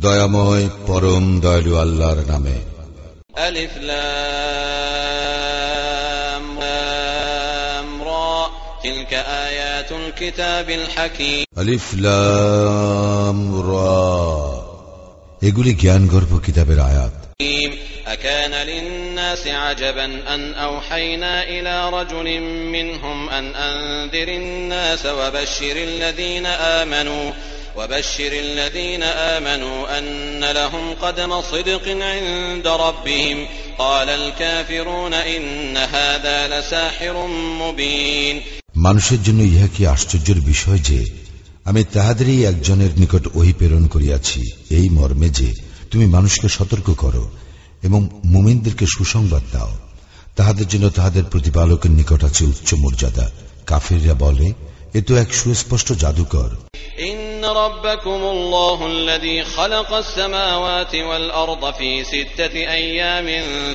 দয়াময় পরম দয়ালু আল্লাহর নামে ألف لام لام را تلك آيات الكتاب الحكيم আলিফ লাম রা এগুলি জ্ঞানগর্ভ কিতাবের আয়াত أكان للناس عجبا أن أوحينا إلى رجل منهم أن أنذر الناس وبشر الذين آمنوا وبشر الذين آمنوا أن لهم قدم صدق عند ربهم قال الكافرون إن هذا لساحر مبين মানুষের জন্য ইহা কি আশ্চর্যের বিষয় যে আমি তাহাদেরই একজনের নিকট ওহি প্রেরণ করিয়াছি এই মর্মে যে তুমি মানুষকে সতর্ক করো এবং মুমিনদেরকে সুসংবাদ দাও তাহাদের জন্য তাহাদের প্রতিপালকের নিকট আছে উচ্চ মর্যাদা কাফিররা বলে এ তো এক সুস্পষ্ট জাদুকর إن ربكم الله الذي خلق السماوات والأرض في ستة أيام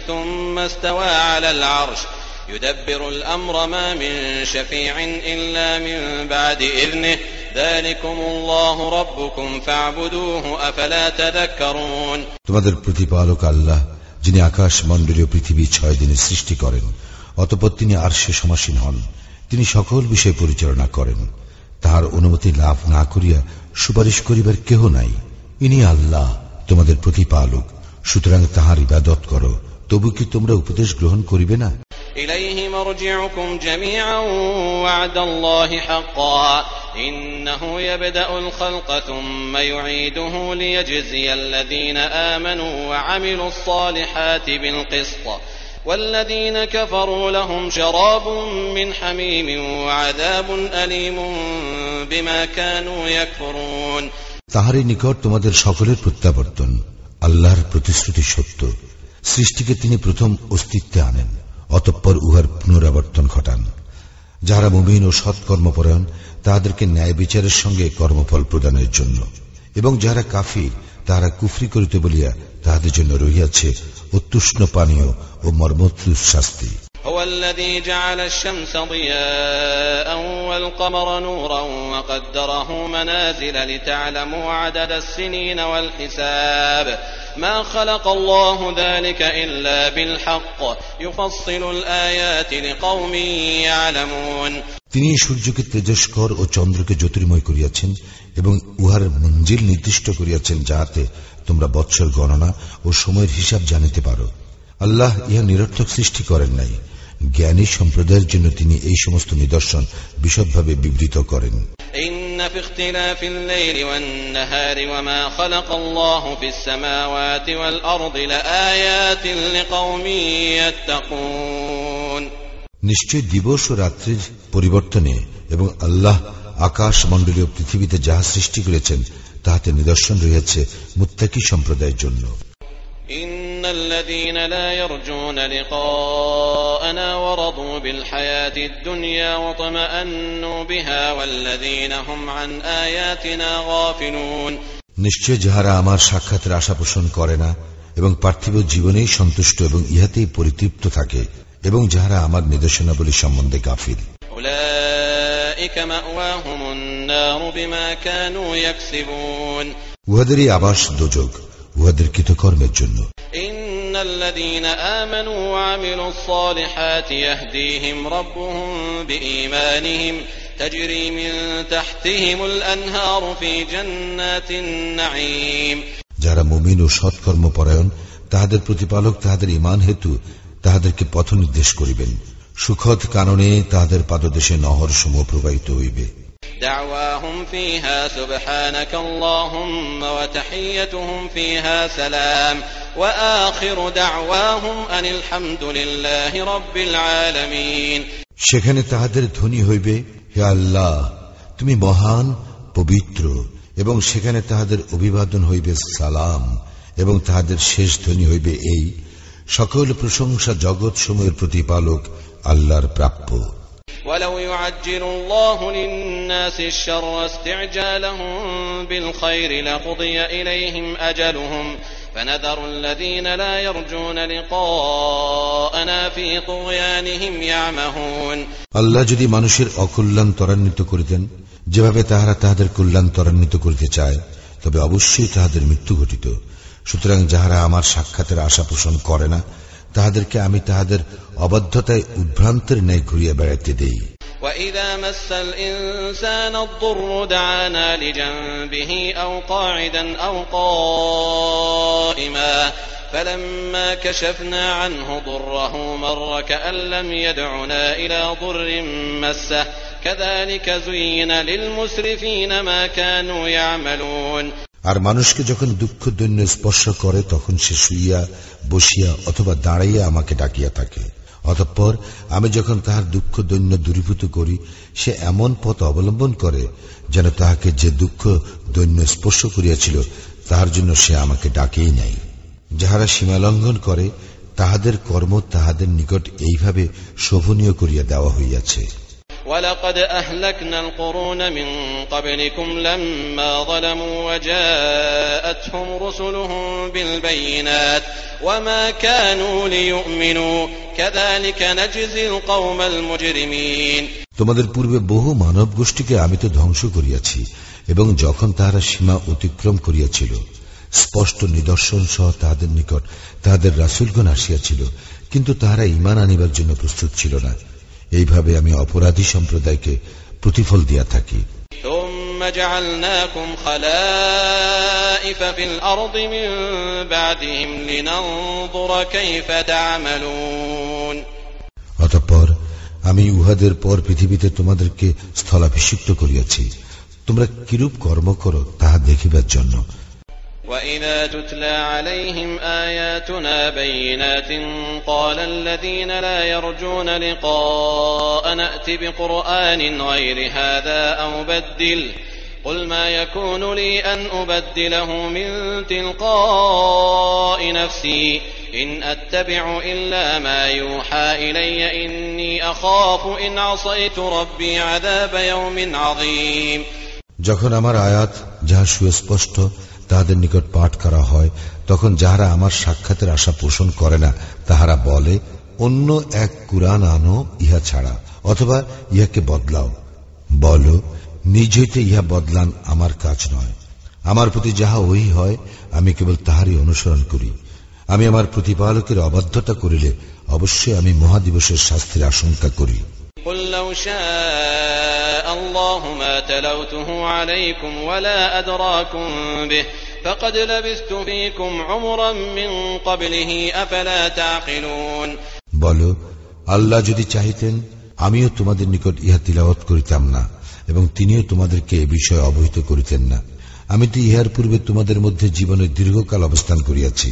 ثم استوى على العرش يدبر الأمر ما من شفيع إلا من بعد إذنه ذلكم الله ربكم فاعبدوه أفلا تذكرون তোমাদের প্রতিপালক আল্লাহ যিনি আকাশ মণ্ডলীয় পৃথিবী ছয় দিনে সৃষ্টি করেন, অতপর তিনি আর সে সমাসীন হন। তিনি সকল বিষয় পরিচালনা করেন। তাহার অনুমতি লাভ না করিয়া সুপারিশ করিবার কেহ নাই। ইনি আল্লাহ, তোমাদের প্রতিপালক। সুতরাং তাহার ইবাদত করো। তবু কি তোমরা উপদেশ গ্রহণ করিবে না? ইলাইহি মারজিউকুম জামিআন ওয়া'দাল্লাহি হাক্কা إنه يبدأ الخلق ثم يعيده ليجزي الذين آمنوا وعملوا الصالحات بالقسط والذين كفروا لهم شراب من حميم وعذاب أليم بما كانوا يكفرون তাহারই নিকট তোমাদের সকলের প্রত্যাবর্তন আল্লাহর প্রতিশ্রুতি সত্য সৃষ্টিকে তিনি প্রথম অস্তিত্বে আনেন অতঃপর উহার পুনরাবর্তন ঘটান যাহারা মুমিন ও সৎকর্মপরায়ণ তাহাদেরকে ন্যায় বিচারের সঙ্গে কর্মফল প্রদানের জন্য। এবং যারা কাফির, তাহারা কুফরি করিতে বলিয়া তাহাদের জন্য রহিয়াছে অত্যুষ্ণ পানীয় ও মর্মোত্তুষ শাস্তি। هو الذي جعل الشمس ضياء والقمر نورا وقدره منازل لتعلموا عدد السنين والحساب ما خلق الله ذلك إلا بالحق يفصل الآيات لقوم يعلمون তিনি সূর্যকে তেজস্কর ও চন্দ্রকে জ্যোতির্ময় করিয়াছেন এবং উহার মঞ্জিল নির্দিষ্ট করিয়াছেন যাহাতে তোমরা বৎসর গণনা ও সময়ের হিসাব জানিতে পারো আল্লাহ ইহা নিরর্থক সৃষ্টি করেন নাই জ্ঞানী সম্প্রদায়ের জন্য তিনি এই সমস্ত নিদর্শন বিশদভাবে বিবৃত করেন। নিশ্চয় দিবস ও রাত্রির পরিবর্তনে এবং আল্লাহ আকাশ মণ্ডলীয় পৃথিবীতে যাহা সৃষ্টি করেছেন তাহাতে নিদর্শন রয়েছে মুত্তাকি সম্প্রদায়ের জন্য। إن الذين لا يرجون لقاءنا ورضوا بالحياة الدنيا واطمأنوا بها والذين هم عن آياتنا غافلون নিশ্চয় যাহারা আমার সাক্ষাতের আশা পোষণ করে না এবং পার্থিব জীবনেই সন্তুষ্ট এবং ইহাতেই পরিতৃপ্ত থাকে এবং যাহারা আমার নির্দেশনাবলী সম্বন্ধে গাফিল أولئك مأواهم النار بما كانوا يكسبون উহাদেরই আবাস দোজক উহাদের কৃতকর্মের জন্য। যারা মুমিন ও সৎকর্ম পরায়ণ তাহাদের প্রতিপালক তাহাদের ইমান হেতু তাহাদেরকে পথ নির্দেশ করিবেন। সুখদ কারণে তাহাদের পাদদেশে নহর সমূহ প্রবাহিত হইবে। دعواهم فيها سبحانك اللهم وتحيتهم فيها سلام وآخر دعواهم أن الحمد لله رب العالمين সেখানে তাহাদের ধ্বনি হইবে হে আল্লাহ তুমি মহান পবিত্র এবং সেখানে তাহাদের অভিবাদন হইবে সালাম এবং তাহাদের শেষ ধ্বনি হইবে এই সকল প্রশংসা জগৎ সময়ের প্রতিপালক আল্লাহর প্রাপ্য ولو يعجل الله للناس الشر استعجالهم بالخير لقضي إليهم أجلهم فنذر الذين لا يرجون لقاءنا في طغيانهم يعمهون আল্লাহ যদি মানুষের অকল্যাণ ত্বরান্বিত করিতেন যেভাবে তাহারা তাহাদের কল্যাণ ত্বরান্বিত করিতে চায় তবে অবশ্যই তাহাদের মৃত্যু ঘটিত সুতরাং যাহারা আমার সাক্ষাতের আশা পোষণ করে না তাহাদেরকে আমি তাহাদের অবাধ্যতায় উদ্ভ্রান্তের ন্যায় ঘুরিয়া বেড়াইতে দেই وإذا مس الإنسان الضر دعانا لجنبه أو قاعدا أو قائما فلما كشفنا عنه ضره مر كأن لم يدعنا إلى ضر مسه كذلك زين للمسرفين ما كانوا يعملون আর মানুষকে যখন দুঃখ দৈন্য স্পর্শ করে, তখন সে শুইয়া, বসিয়া অথবা দাঁড়াইয়া আমাকে ডাকিয়া থাকে। অতঃপর আমি যখন তাহার দুঃখ দৈন্য দূরীভূত করি, সে এমন পথ অবলম্বন করে যেন তাহাকে যে দুঃখ দৈন্য স্পর্শ করিয়াছিল, তাহার জন্য সে আমাকে ডাকেই নাই। যাহারা সীমালঙ্ঘন করে, তাহাদের কর্ম তাহাদের নিকট এইভাবে শোভনীয় করিয়া দেওয়া হইয়াছে। ولقد أهلكنا القرون من قبلكم لما ظلموا وجاءتهم رسلهم بالبينات وما كانوا ليؤمنوا كذلك نجزي القوم المجرمين তোমাদের পূর্বে বহু মানব গোষ্ঠীকে আমি তো ধ্বংস করিয়াছি এবং যখন তাহারা সীমা অতিক্রম করিয়াছিল স্পষ্ট নিদর্শন সহ তাহাদের নিকট তাহাদের রাসুলগণ আসিয়াছিল কিন্তু তাহারা ইমান আনিবার জন্য প্রস্তুত ছিল না এইভাবে আমি অপরাধী সম্প্রদায়কে প্রতিফল দিয়া থাকি। অতঃপর আমি উহাদের পর পৃথিবীতে তোমাদেরকে স্থলাভিষিক্ত করিয়াছি। তোমরা কিরূপ কর্ম করো তাহা দেখিবার জন্য। وإذا تتلى عليهم آياتنا بينات قال الذين لا يرجون لقاء نأت بقرآن غير هذا أو بدل قل ما يكون لي أن أبدله من تلقاء نفسي إن أتبع إلا ما يوحى إلي إني أخاف إن عصيت ربي عذاب يوم عظيم যখন আমার আয়াত যাহা সুস্পষ্ট তাহাদের নিকট পাঠ করা হয়, তখন যাহারা আমার সাক্ষাতের আশা পোষণ করে না, তাহারা বলে, অন্য এক কুরআন আনো ইহা ছাড়া, অথবা ইহাকে বদলাও। বল নিজ হইতে ইহা বদলান আমার কাজ নয়। আমার প্রতি যাহা ওই হয়, আমি কেবল তাহারই অনুসরণ করি। আমি আমার প্রতিপালকের অবাধ্যতা করিলে, অবশ্যই আমি মহাদিবসের শাস্তির আশঙ্কা করি। قل لو شاء الله ما تلوته عليكم ولا أدراكم به فقد لبثت فيكم عمرا من قبله أفلا تعقلون বল আল্লাহ যদি চাহিতেন আমিও তোমাদের নিকট ইহা তিলাওয়াত করিতাম না এবং তিনিও তোমাদেরকে এ বিষয়ে অবহিত করিতেন না আমি তো ইহার পূর্বে তোমাদের মধ্যে জীবনের দীর্ঘকাল অবস্থান করিয়াছি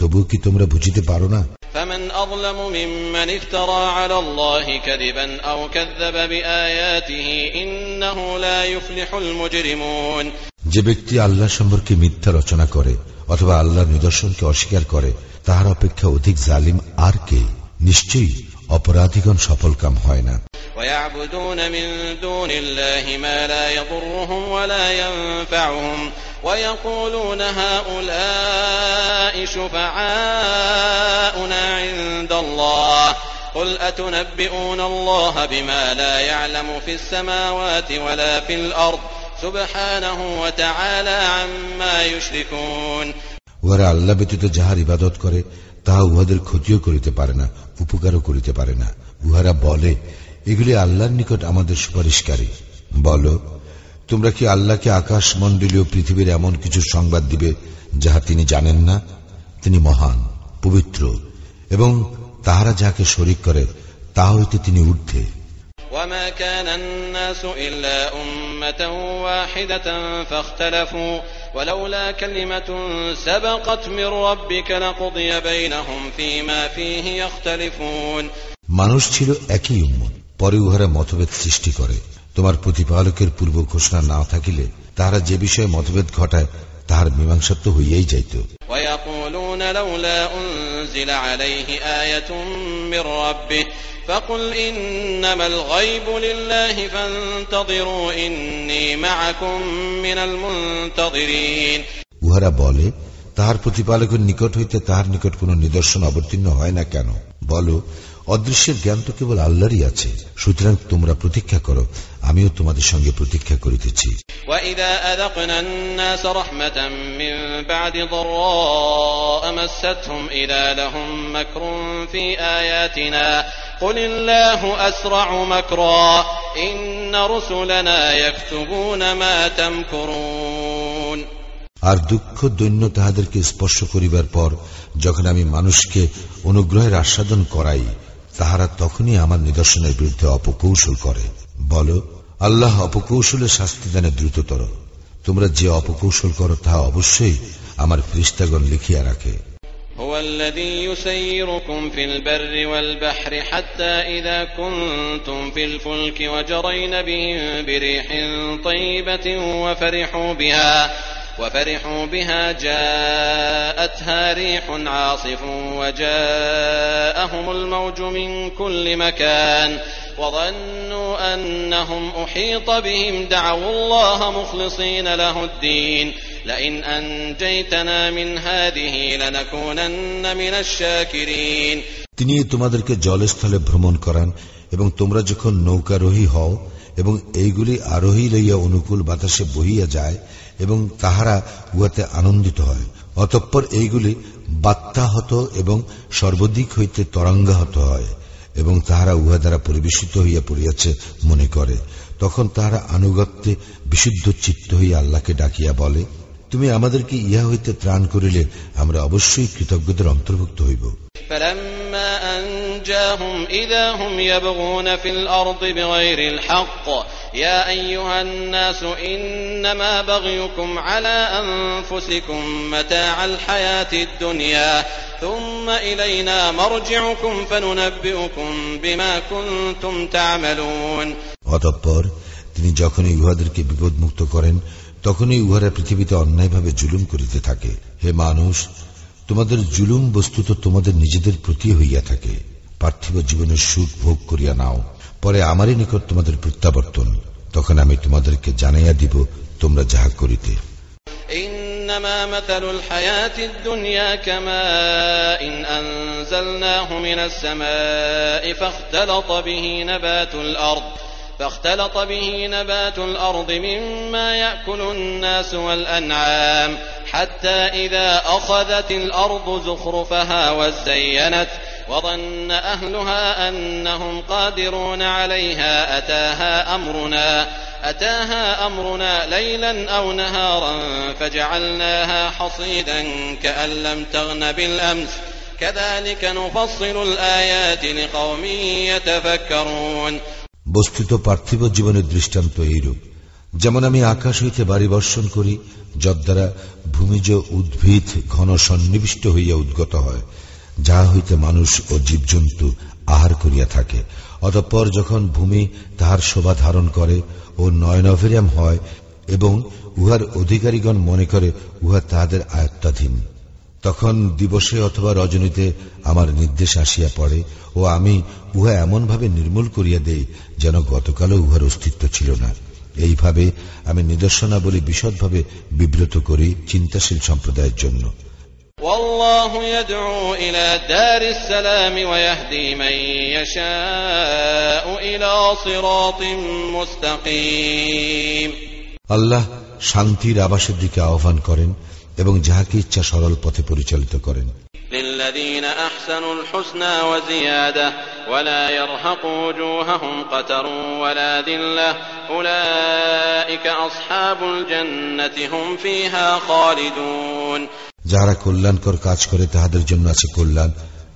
তবুও কি তোমরা বুঝিতে পারো না فمن أظلم ممن افترى على الله كذبا أو كذب بآياته إنه لا يفلح المجرمون যে ব্যক্তি আল্লাহ সম্পর্কে মিথ্যা রচনা করে অথবা আল্লাহর নিদর্শনকে অস্বীকার করে তাহার অপেক্ষা অধিক জালিম আর কে নিশ্চয়ই অপরাধীগণ সফলকাম হয় না ويعبدون من دون الله ما لا يضرهم ولا ينفعهم ويقولون هؤلاء شفعاؤنا عند الله قل أتنبئون الله بما لا يعلم في السماوات ولا في الأرض سبحانه وتعالى عما يشركون উহারা আল্লাহ ব্যতীত যাহার ইবাদত করে তাহা উহাদের ক্ষতিও করিতে পারে না উপকারও করিতে পারে না উহারা বলে এগুলি আল্লাহর নিকট আমাদের সুপারিশকারী বল তোমরা কি আল্লাহকে আকাশ মণ্ডলীয় পৃথিবীর এমন কিছু সংবাদ দিবে যাহা তিনি জানেন না তিনি মহান পবিত্র এবং তাহারা যাহাকে শরিক করে তা হইতে তিনি ঊর্ধ্বে وما كان الناس إلا أمة واحدة فاختلفوا ولولا كلمة سبقت من ربك لقضي بينهم فيما فيه يختلفون মানুষ ছিল একই উম্মত পরে উহারা মতভেদ সৃষ্টি করে তোমার প্রতিপালকের পূর্ব ঘোষণা না থাকিলে তাহারা যে বিষয়ে মতভেদ ঘটায় তাহার মীমাংসা তো হইয়াই যাইত। উহারা বলে তাহার প্রতিপালকের নিকট হইতে তাহার নিকট কোন নিদর্শন অবতীর্ণ হয় না কেন? বলো অদৃশ্যের জ্ঞান তো কেবল আল্লাহরই আছে। সুতরাং তোমরা প্রতীক্ষা করো আমিও তোমাদের সঙ্গে প্রতীক্ষা করিতেছি। আর দুঃখ দৈন্য তাহাদেরকে স্পর্শ করিবার পর যখন আমি মানুষকে অনুগ্রহের আস্বাদন করাই তাহারা তখনই আমার নিদর্শনের বিরুদ্ধে অপকৌশল করে বল আল্লাহ অপকৌশলের শাস্তি দানে দ্রুততর তোমরা যে অপকৌশল করো তাহা অবশ্যই আমার ফ্রিস্তাগণ লিখিয়া রাখে هو الذي يسيركم في البر والبحر حتى إذا كنتم في الفلك وجرين بهم بريح طيبة وفرحوا بها وفرحوا بها جاءتها ريح عاصف وجاءهم الموج من كل مكان وظنوا أنهم أحيط بهم دعوا الله مخلصين له الدين لئن أنجيتنا من هذه لنكونن من الشاكرين তিনি তোমাদেরকে জলস্থলে ভ্রমণ করান এবং তোমরা যখন নৌকারোহী হও এবং এইগুলি আরোহী লইয়া অনুকূল বাতাসে বহিয়া যায় এবং তাহারা উহাতে আনন্দিত হয়। অতঃপর এইগুলি বাত্যাহত এবং সর্বদিক হইতে তরঙ্গাহত হয় এবং তাহারা উহা দ্বারা পরিবেশিত হইয়া পড়িয়াছে মনে করে। তখন তাহারা আনুগত্যে বিশুদ্ধ চিত্ত হইয়া আল্লাহকে ডাকিয়া বলে তুমি আমাদেরকে ইহা হইতে ত্রাণ করিলে আমরা অবশ্যই কৃতজ্ঞদের অন্তর্ভুক্ত হইব فلما أنجاهم إذا هم يبغون في الأرض بغير الحق يا أيها الناس إنما بغيكم على أنفسكم متاع الحياة الدنيا ثم إلينا مرجعكم فننبئكم بما كنتم تعملون অতঃপর তিনি যখনই উহাদেরকে বিপদমুক্ত করেন তখনই উহারা পৃথিবীতে অন্যায়ভাবে জুলুম করিতে থাকে হে মানুষ তোমাদের জুলুম বস্তুত তোমাদের নিজেদের প্রতি হইয়া থাকে পার্থিব জীবনের সুখ ভোগ করিয়া নাও পরে আমারই নিকট তোমাদের প্রত্যাবর্তন তখন আমি তোমাদেরকে জানাইয়া দিব তোমরা যাহা করিতে إنما مثل الحياة الدنيا كماء إن أنزلناه من السماء فاختلط به نبات الأرض فاختلط به نبات الأرض مما يأكل الناس والأنعام حتى إذا أخذت الأرض زخرفها وزينت وظن أهلها أنهم قادرون عليها أتاها أمرنا أتاها أمرنا ليلا أو نهارا فجعلناها حصيدا كأن لم تغن بالأمس كذلك نفصل الآيات لقوم يتفكرون বস্তুত পার্থিব জীবনের দৃষ্টান্ত এইরূপ। যেমন আমি আকাশ হইতে বাড়ি বর্ষণ করি, যদ্বারা ভূমিজ উদ্ভিদ ঘন সন্নিবিষ্ট হইয়া উদ্গত হয়, যাহা হইতে মানুষ ও জীবজন্তু আহার করিয়া থাকে। অতঃপর যখন ভূমি তাহার শোভা ধারণ করে ও নয়নভেরিয়াম হয় এবং উহার অধিকারীগণ মনে করে উহা তাহাদের আয়ত্তাধীন। তখন দিবসে অথবা রজনীতে আমার নির্দেশ আসিয়া পড়ে ও আমি উহা এমনভাবে নির্মূল করিয়া দেই যেন গতকালও উহার অস্তিত্ব ছিল না এইভাবে আমি নিদর্শনাবলী বিশদভাবে বিব্রত করি চিন্তাশীল সম্প্রদায়ের জন্য والله يدعو إلى دار السلام ويهدي من يشاء إلى صراط مستقيم আল্লাহ শান্তির আবাসের দিকে আহ্বান করেন এবং যাহাকে ইচ্ছা সরল পথে পরিচালিত করেন। যারা কল্যাণকর কাজ করে তাহাদের জন্য আছে কল্যাণ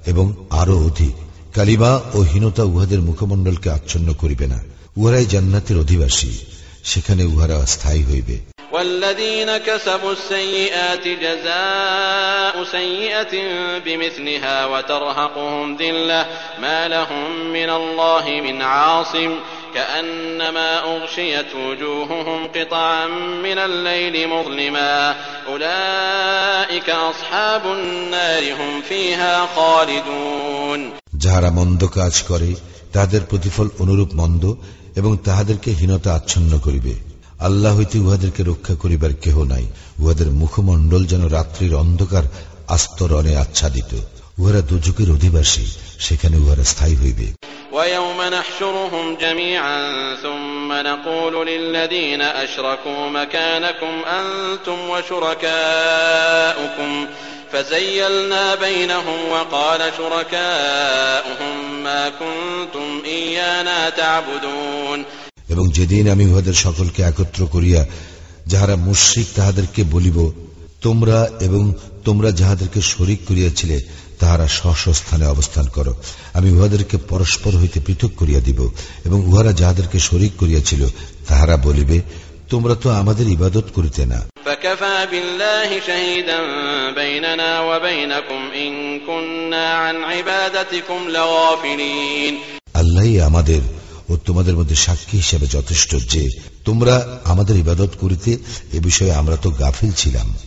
এবং আরও অধিক। কালিবা ও হীনতা উহাদের মুখমণ্ডলকে আচ্ছন্ন করিবে না। উহারাই জান্নাতের অধিবাসী। সেখানে উহারা স্থায়ী হইবে। والذين كسبوا السيئات جزاء سيئة بمثلها وترهقهم ذلة ما لهم من الله من عاصم كأنما أغشيت وجوههم قطعا من الليل مظلما أولئك أصحاب النار هم فيها خالدون যাহারা মন্দ কাজ করে তাহাদের প্রতিফল অনুরূপ মন্দ এবং তাহাদেরকে হীনতা আচ্ছন্ন করিবে আল্লাহ হইতে উহাদেরকে রক্ষা করিবার কেহ নাই উহাদের মুখমণ্ডল যেন রাত্রির অন্ধকার আস্তরণে আচ্ছাদিত উহারা দুযুগের অধিবাসী সেখানে উহারা স্থায়ী হইবে ويوم نحشرهم جميعا ثم نقول للذين أشركوا مكانكم أنتم وشركاؤكم فزيلنا بينهم وقال شركاؤهم ما كنتم إيانا تعبدون এবং যেদিন আমি উহাদের সকলকে একত্র করিয়া যাহারা মুশ্রিক তাহাদেরকে বলিব তোমরা এবং তোমরা যাহাদেরকে শরিক করিয়াছিলে তাহারা স্বস্থানে অবস্থান করো। আমি উহাদেরকে পরস্পর হইতে পৃথক করিয়া দিব এবং উহারা যাহাদেরকে শরিক করিয়াছিল তাহারা বলিবে তোমরা তো আমাদের ইবাদত করিতে না। আল্লাহ আমাদের ও তোমাদের মধ্যে সাক্ষী হিসেবে যথেষ্ট যে তোমরা আমাদের ইবাদত করিতে এ বিষয়ে আমরা তো গাফিল ছিলাম।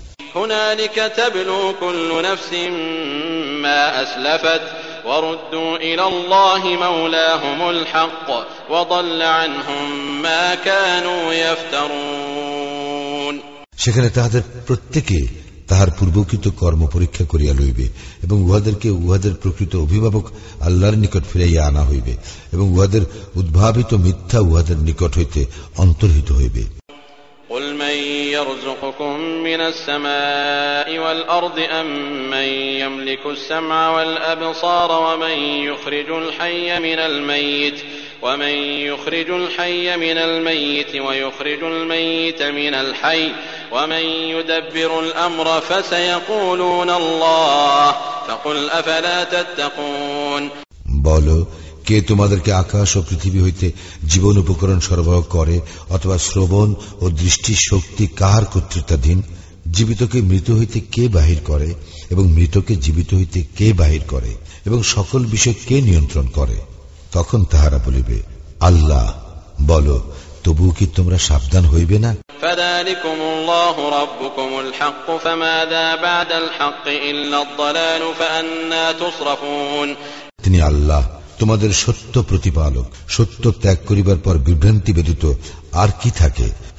সেখানে তাহাদের প্রত্যেকে তাহার পূর্বকৃত কর্ম পরীক্ষা করিয়া লইবে এবং উহাদেরকে উহাদের প্রকৃত অভিভাবক আল্লাহর নিকট ফিরাইয়া আনা হইবে এবং উহাদের উদ্ভাবিত মিথ্যা উহাদের নিকট হইতে অন্তর্হিত হইবে قل من يرزقكم من السماء والأرض أم من يملك السمع والأبصار ومن يخرج الحي من الميت ومن يخرج الحي من الميت ويخرج الميت من الحي ومن يدبر الأمر فسيقولون الله فقل أفلا تتقون বলো কে তোমাদেরকে আকাশ ও পৃথিবী হইতে জীবন উপকরণ সরবরাহ করে অথবা শ্রবণ ও দৃষ্টি শক্তি কাহার কর্তৃত্বাধীন জীবিতকে মৃত হইতে কে বাহির করে এবং মৃতকে জীবিত হইতে কে বাহির করে এবং সকল বিষয় কে নিয়ন্ত্রণ করে তখন তাহারা বলিবে আল্লাহ বল তবু কি তোমরা সাবধান হইবে না? তিনি আল্লাহ তোমাদের সত্য প্রতিপালক সত্য ত্যাগ করিবার পর বিভ্রান্তি ব্যতীত আর কি থাকে?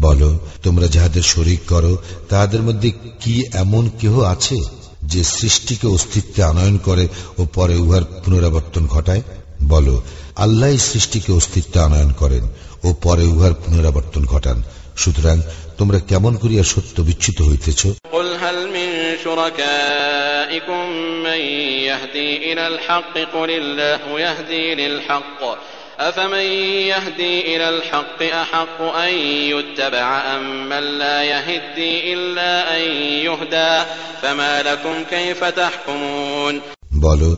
বলো তোমরা যাহাদের শরিক করো তাহাদের মধ্যে কি এমন কেহ আছে যে সৃষ্টিকে অস্তিত্বে আনয়ন করে ও পরে উহার পুনরাবর্তন ঘটায় বলো আল্লাহ সৃষ্টিকে অস্তিত্বে আনয়ন করেন ও পরে উহার পুনরাবর্তন ঘটান সুতরাং তোমরা কেমন করিয়া সত্য বিচ্যুত হইতেছ قل هل من شركائكم من يهدي إلى الحق قل الله يهدي للحق أفمن يهدي إلى الحق أحق أن يتبع أم من لا يهدي إلا أن يهدى فما لكم كيف تحكمون বলো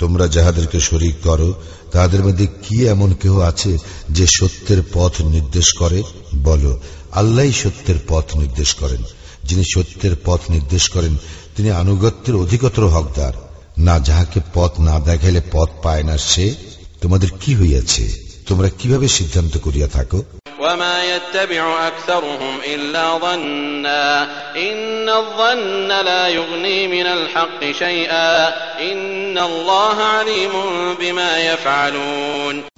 তোমরা যাহাদেরকে শরিক করো তাহাদের মধ্যে কি এমন কেহ আছে যে সত্যের পথ নির্দেশ করে বলো আল্লাহ সত্যের পথ নির্দেশ করেন যিনি সত্যের পথ নির্দেশ করেন তিনি আনুগত্যের অধিকতর হকদার না যাহাকে পথ না দেখাইলে পথ পায় না সে তোমাদের কি হইয়াছে? তোমরা কীভাবে সিদ্ধান্ত করিয়া থাকো?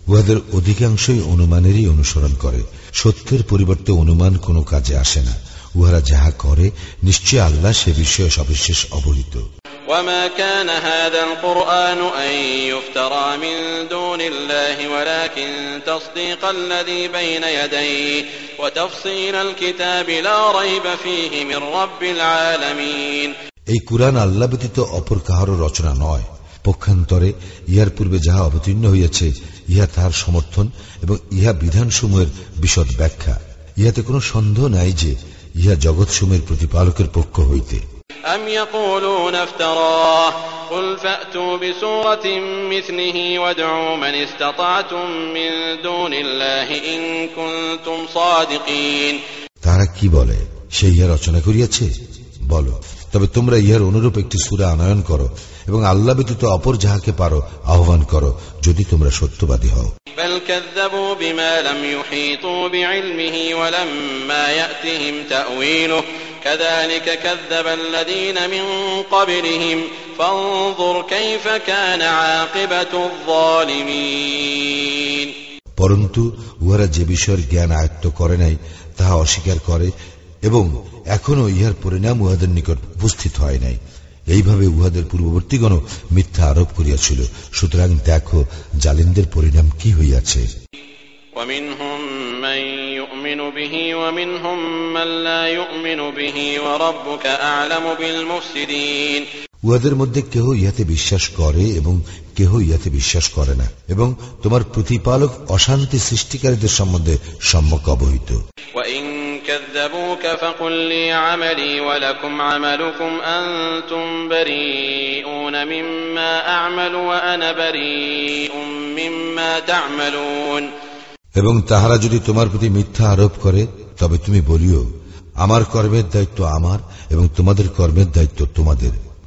উহাদের অধিকাংশই অনুমানেরই অনুসরণ করে। সত্যের পরিবর্তে অনুমান কোনো কাজে আসে না। উহারা যাহা করে নিশ্চয় আল্লাহ সে বিষয়ে সবিশেষ অবহিত। وما كان هذا القرآن أن يفترى من دون الله ولكن تصديق الذي بين يديه وتفصيل الكتاب لا ريب فيه من رب العالمين এই কুরআন আল্লাহ ব্যতীত অপর কাহারও রচনা নয় পক্ষান্তরে ইহার পূর্বে যাহা অবতীর্ণ হইয়াছে ইহা তাহার সমর্থন এবং ইহা বিধানসমূহের বিশদ ব্যাখ্যা ইহাতে কোনো সন্দেহ নাই যে ইহা জগৎসমূহের প্রতিপালকের পক্ষ হইতে أم يقولون افتراه قل فأتوا بسورة مثله وادعوا من استطعتم من دون الله إن كنتم صادقين তারা কি বলে সে ইহা রচনা করিয়াছে বলো তবে তোমরা ইহার অনুরূপ একটি সুরা আনয়ন করো এবং আল্লাহ ব্যতীত অপর যাহাকে পারো, আহ্বান করো, যদি তোমরা সত্যবাদী হও। পরন্তু উহারা যে বিষয়ের জ্ঞান আয়ত্ত করে নাই তাহা অস্বীকার করে এবং এখনও ইহার পরিণাম উহাদের নিকট উপস্থিত হয় নাই এইভাবে উহাদের পূর্ববর্তীগণ মিথ্যা আরোপ করিয়াছিল সুতরাং দেখো জালিমদের পরিণাম কি হইয়াছে ومنهم من يؤمن به ومنهم من لا يؤمن به وربك أعلم بالمفسدين উহাদের মধ্যে কেহ ইহাতে বিশ্বাস করে এবং কেহ ইহাতে বিশ্বাস করে না এবং তোমার প্রতিপালক অশান্তি সৃষ্টিকারীদের সম্বন্ধে সম্যক অবহিত। এবং তাহারা যদি তোমার প্রতি মিথ্যা আরোপ করে তবে তুমি বলিও আমার কর্মের দায়িত্ব আমার এবং তোমাদের কর্মের দায়িত্ব তোমাদের।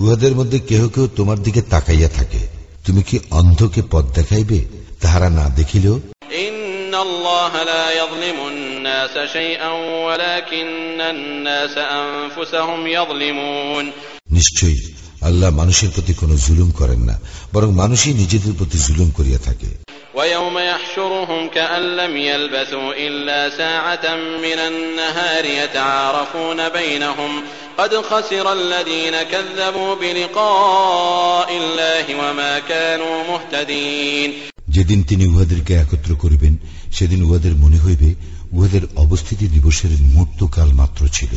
উহাদের মধ্যে কেহ কেউ তোমার দিকে তাকাইয়া থাকে। তুমি কি অন্ধকে পদ দেখাইবে তাহারা না দেখিলেও? নিশ্চয়ই আল্লাহ মানুষের প্রতি কোন জুলুম করেন না বরং মানুষই নিজেদের প্রতি জুলুম করিয়া থাকে। ويوم يحشرهم كأن لم يلبثوا إلا ساعة من النهار يتعارفون بينهم قد خسر الذين كذبوا بلقاء الله وما كانوا مهتدين যেদিন তিনি উহাদেরকে একত্র করিবেন সেদিন উহাদের মনে হইবে উহাদের অবস্থিতি দিবসের মুহূর্তকাল মাত্র ছিল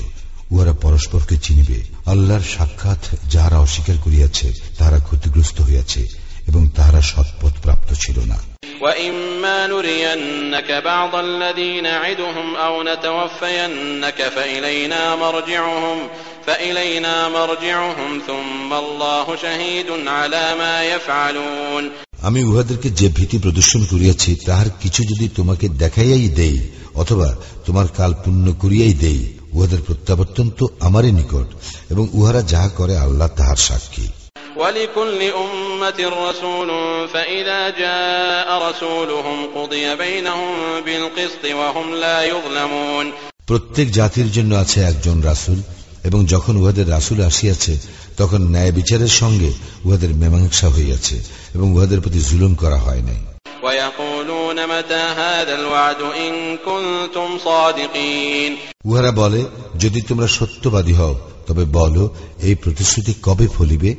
উহারা পরস্পরকে চিনিবে আল্লাহর সাক্ষাৎ যাহারা অস্বীকার করিয়াছে তাহারা ক্ষতিগ্রস্ত হইয়াছে এবং তাহারা সৎপথ প্রাপ্ত ছিল না وإما نرينك بعض الذي نعدهم أو نتوفينك فإلينا مرجعهم فإلينا مرجعهم ثم الله شهيد على ما يفعلون আমি উহাদেরকে যে ভীতি প্রদর্শন করিয়াছি তাহার কিছু যদি তোমাকে দেখাইয়াই দেই অথবা তোমার কাল পূর্ণ করিয়াই দেই উহাদের প্রত্যাবর্তন তো আমারই নিকট এবং উহারা যাহা করে আল্লাহ তাহার সাক্ষী ولكل أمة رسول فإذا جاء رسولهم قضي بينهم بالقسط وهم لا يظلمون প্রত্যেক জাতির জন্য আছে একজন রাসূল এবং যখন উহাদের রাসূল আসিয়াছে তখন ন্যায় বিচারের সঙ্গে উহাদের মীমাংসা হইয়াছে এবং উহাদের প্রতি জুলুম করা হয় নাই ويقولون متى هذا الوعد إن كنتم صادقين উহারা বলে যদি তোমরা সত্যবাদী হও তবে বলো এই প্রতিশ্রুতি কবে ফলিবে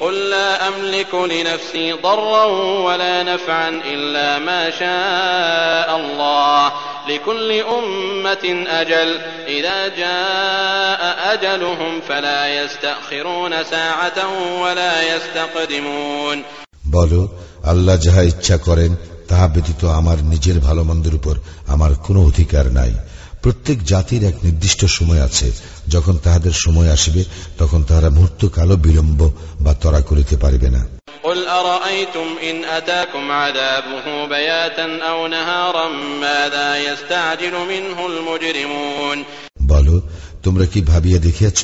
قل لا أملك لنفسي ضرا ولا نفعا إلا ما شاء الله لكل أمة أجل إذا جاء أجلهم فلا يستأخرون ساعة ولا يستقدمون বলো আল্লাহ যাহা ইচ্ছা করেন তাহা ব্যতীত আমার নিজের ভালো মন্দের উপর আমার কোনো অধিকার নাই প্রত্যেক জাতির এক নির্দিষ্ট সময় আছে যখন তাহাদের সময় আসবে তখন তাহারা মুহূর্ত কালো বিলম্ব বা তরা করিতে পারিবে না قل أرأيتم إن أتاكم عذابه بياتا أو نهارا ماذا يستعجل منه المجرمون বলো তোমরা কি ভাবিয়া দেখিয়াছ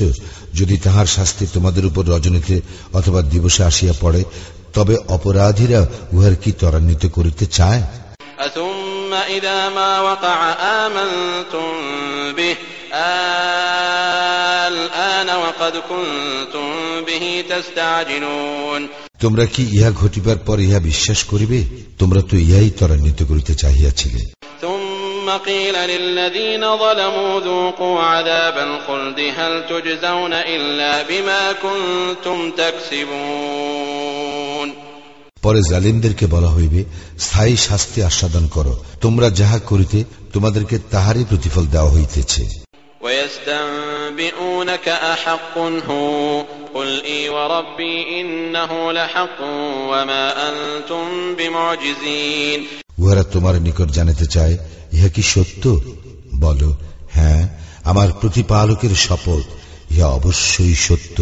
যদি তাহার শাস্তি তোমাদের উপর রজনীতে অথবা দিবসে আসিয়া পড়ে তবে অপরাধীরা উহার কি ত্বরান্বিত করিতে চায় أثم إذا ما وقع آمنتم به الآن وقد كنتم به تستعجلون তোমরা কি ইহা ঘটিবার পর ইহা বিশ্বাস করিবে তোমরা তো ইহাই ত্বরান্বিত করিতে চাহিয়াছিলে ثم قيل للذين ظلموا ذوقوا عذاب الخلد هل تجزون إلا بما كنتم تكسبون পরে জালিমদেরকে বলা হইবে স্থায়ী শাস্তি আস্বাদন করো তোমরা যাহা করিতে তোমাদেরকে তাহারই প্রতিফল দেওয়া হইতেছে ويستنبئونك أحق هو قل إي وربي إنه لحق وما أنتم بمعجزين উহারা তোমার নিকট জানিতে চায় ইহা কি সত্য বলো হ্যাঁ আমার প্রতিপালকের শপথ ইহা অবশ্যই সত্য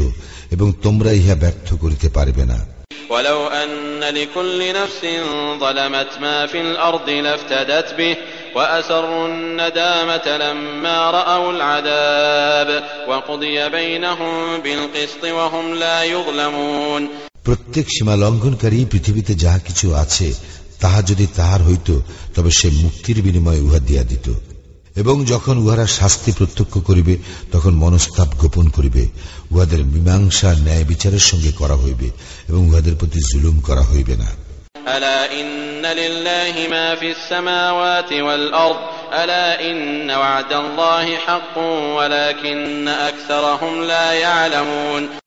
এবং তোমরা ইহা ব্যর্থ করিতে পারবে না ولو أن لكل نفس ظلمت ما في الأرض لافتدت به وأسروا الندامة لما رأوا العذاب وقضي بينهم بالقسط وهم لا يظلمون প্রত্যেক সীমা লঙ্ঘনকারী পৃথিবীতে যাহা কিছু আছে তাহা যদি তাহার হইত তবে সে মুক্তির বিনিময়ে উহা দিয়া দিত এবং যখন উহারা শাস্তি প্রত্যক্ষ করিবে তখন মনস্তাপ গোপন করিবে। উহাদের মীমাংসা ন্যায় বিচারের সঙ্গে করা হইবে এবং উহাদের প্রতি জুলুম করা হইবে না।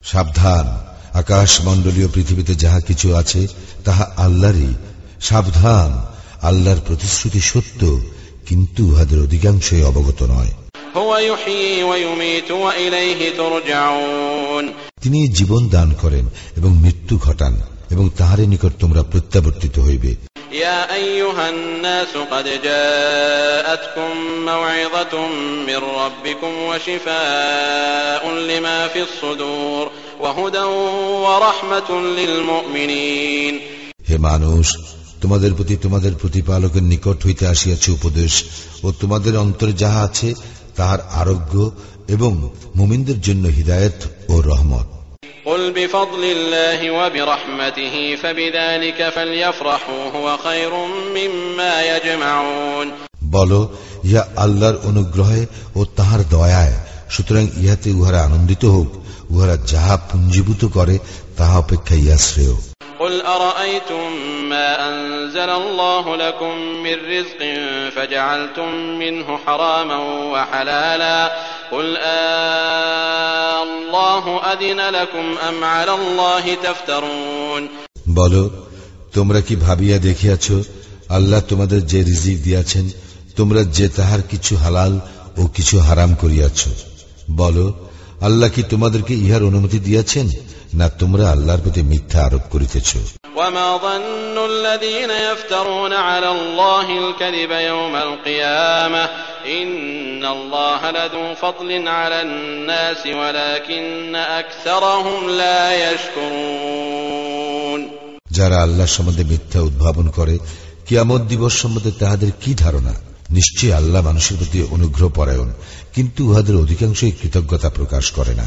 সাবধান। আকাশ মণ্ডলীয় পৃথিবীতে যাহা কিছু আছে তাহা আল্লাহরই। সাবধান। আল্লাহর প্রতিশ্রুতি সত্য। কিন্তু উহাদের অধিকাংশই অবগত নয় هو يحيي ويميت وإليه ترجعون তিনি জীবন দান করেন এবং মৃত্যু ঘটান এবং তাহারে নিকট তোমরা প্রত্যাবর্তিত হইবে يا أيها الناس قد جاءتكم موعظة من ربكم وشفاء لما في الصدور وهدى ورحمة للمؤمنين হে মানুষ তোমাদের প্রতি তোমাদের প্রতিপালকের নিকট হইতে আসিয়াছে উপদেশ ও তোমাদের অন্তরে যাহা আছে তাহার আরোগ্য এবং মুমিনদের জন্য হিদায়ত ও রহমত قل بفضل الله وبرحمته فبذلك فليفرحوا هو خير مما يجمعون বলো ইহা আল্লাহর অনুগ্রহে ও তাহার দয়ায় সুতরাং ইহাতে উহারা আনন্দিত হোক উহারা যাহা পুঞ্জীভূত করে তাহা অপেক্ষা ইহা শ্রেয় قل أرأيتم ما أنزل الله لكم من رزق فجعلتم منه حراما وحلالا قل آه الله أذن لكم أم على الله تفترون বলো তোমরা কি ভাবিয়া দেখিয়াছ আল্লাহ তোমাদের যে রিজিক দিয়াছেন তোমরা যে তাহার কিছু হালাল ও কিছু হারাম করিয়াছ বলো আল্লাহ কি তোমাদেরকে ইহার অনুমতি দিয়াছেন না তোমরা আল্লাহর প্রতি মিথ্যা আরোপ করিতেছ وما ظن الذين يفترون على الله الكذب يوم القيامة إن الله لذو فضل على الناس ولكن أكثرهم لا يشكرون যারা আল্লাহ সম্বন্ধে মিথ্যা উদ্ভাবন করে কিয়ামত দিবস সম্বন্ধে তাহাদের কি ধারণা নিশ্চয়ই আল্লাহ মানুষের প্রতি অনুগ্রহ পরায়ণ কিন্তু উহাদের অধিকাংশই কৃতজ্ঞতা প্রকাশ করে না